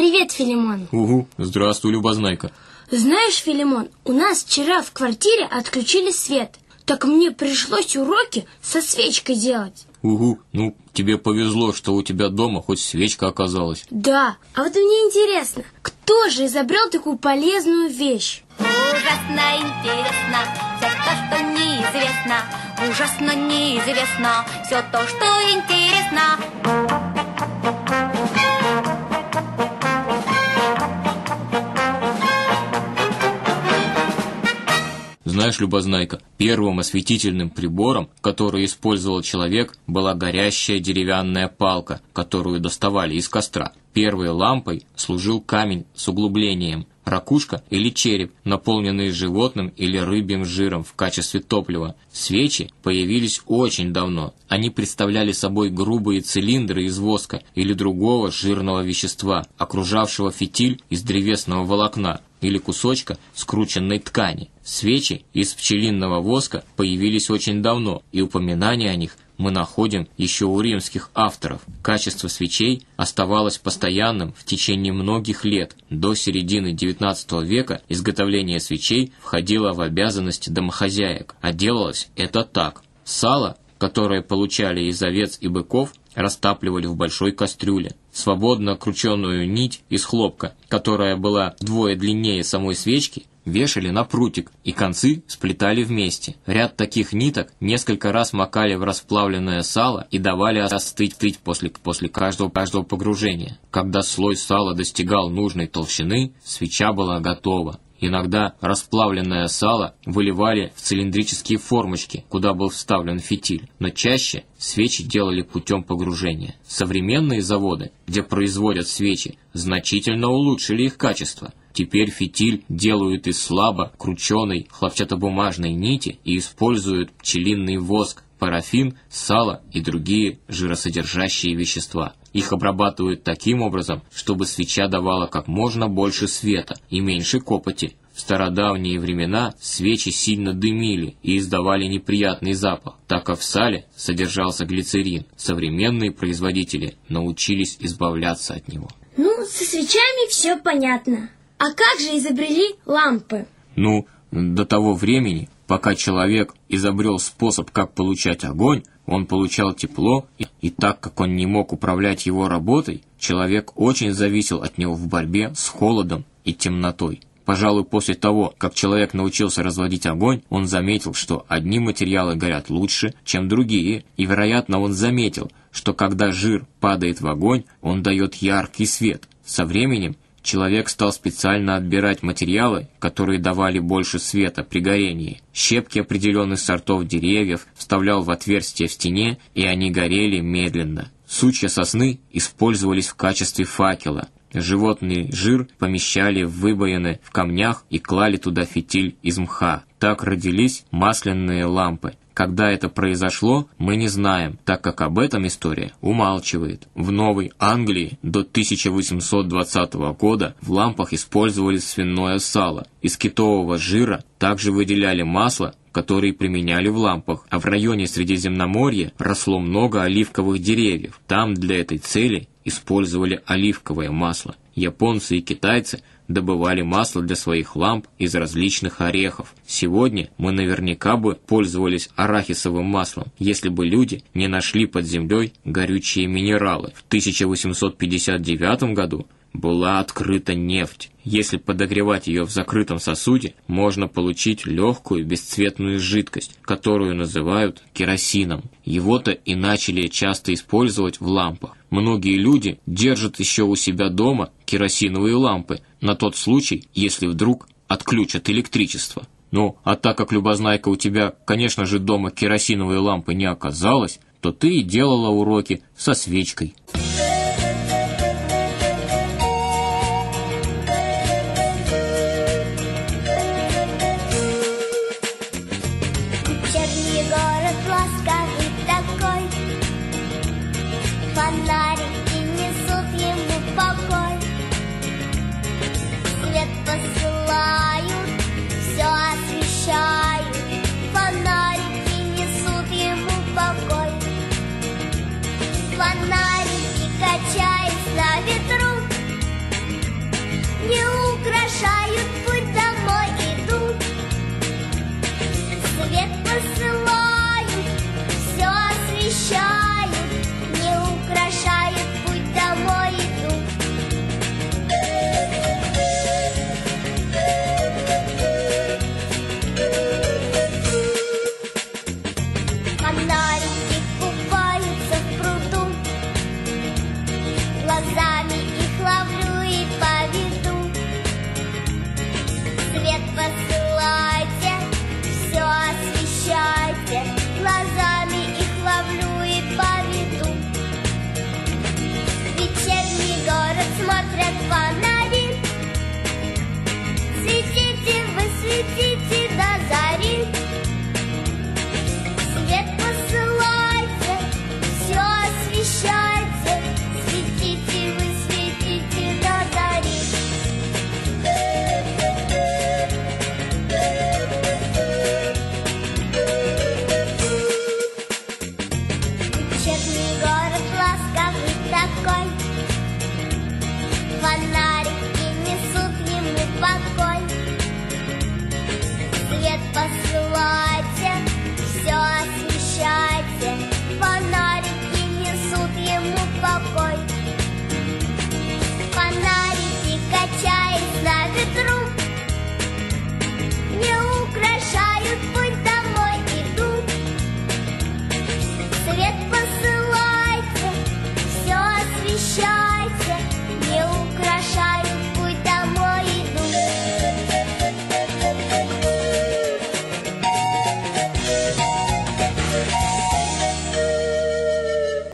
Привет, Филимон. Угу, здравствуй, Любознайка. Знаешь, Филимон, у нас вчера в квартире отключили свет. Так мне пришлось уроки со свечкой делать. Угу, ну тебе повезло, что у тебя дома хоть свечка оказалась. Да, а вот мне интересно, кто же изобрел такую полезную вещь? Ужасно интересно все то, что неизвестно. Ужасно неизвестно все то, что интересно. Знаешь, Любознайка, первым осветительным прибором, который использовал человек, была горящая деревянная палка, которую доставали из костра. Первой лампой служил камень с углублением, ракушка или череп, наполненные животным или рыбьим жиром в качестве топлива. Свечи появились очень давно. Они представляли собой грубые цилиндры из воска или другого жирного вещества, окружавшего фитиль из древесного волокна, или кусочка скрученной ткани. Свечи из пчелиного воска появились очень давно, и упоминания о них мы находим еще у римских авторов. Качество свечей оставалось постоянным в течение многих лет. До середины XIX века изготовление свечей входило в обязанности домохозяек, а делалось это так. Сало, которое получали из овец и быков, растапливали в большой кастрюле свободно крученную нить из хлопка, которая была вдвое длиннее самой свечки, вешали на прутик и концы сплетали вместе. Ряд таких ниток несколько раз макали в расплавленное сало и давали остыть тыть после, после каждого, каждого погружения. Когда слой сала достигал нужной толщины, свеча была готова. Иногда расплавленное сало выливали в цилиндрические формочки, куда был вставлен фитиль, но чаще свечи делали путем погружения. Современные заводы, где производят свечи, значительно улучшили их качество. Теперь фитиль делают из слабо крученой хлопчатобумажной нити и используют пчелиный воск парафин, сало и другие жиросодержащие вещества. Их обрабатывают таким образом, чтобы свеча давала как можно больше света и меньше копоти. В стародавние времена свечи сильно дымили и издавали неприятный запах, так как в сале содержался глицерин. Современные производители научились избавляться от него. Ну, со свечами все понятно. А как же изобрели лампы? Ну, до того времени, пока человек изобрел способ, как получать огонь, он получал тепло, и так как он не мог управлять его работой, человек очень зависел от него в борьбе с холодом и темнотой. Пожалуй, после того, как человек научился разводить огонь, он заметил, что одни материалы горят лучше, чем другие, и, вероятно, он заметил, что когда жир падает в огонь, он дает яркий свет. Со временем человек стал специально отбирать материалы, которые давали больше света при горении. Щепки определенных сортов деревьев вставлял в отверстие в стене, и они горели медленно. Сучья сосны использовались в качестве факела. Животный жир помещали в выбоины в камнях и клали туда фитиль из мха. Так родились масляные лампы. Когда это произошло, мы не знаем, так как об этом история умалчивает. В Новой Англии до 1820 года в лампах использовали свиное сало. Из китового жира также выделяли масло, которые применяли в лампах, а в районе Средиземноморья росло много оливковых деревьев. Там для этой цели использовали оливковое масло японцы и китайцы добывали масло для своих ламп из различных орехов. Сегодня мы наверняка бы пользовались арахисовым маслом, если бы люди не нашли под землей горючие минералы. В 1859 году была открыта нефть. Если подогревать ее в закрытом сосуде, можно получить легкую бесцветную жидкость, которую называют керосином. Его-то и начали часто использовать в лампах. Многие люди держат еще у себя дома керосиновые лампы на тот случай, если вдруг отключат электричество. Ну, а так как любознайка у тебя, конечно же, дома керосиновые лампы не оказалось, то ты и делала уроки со свечкой.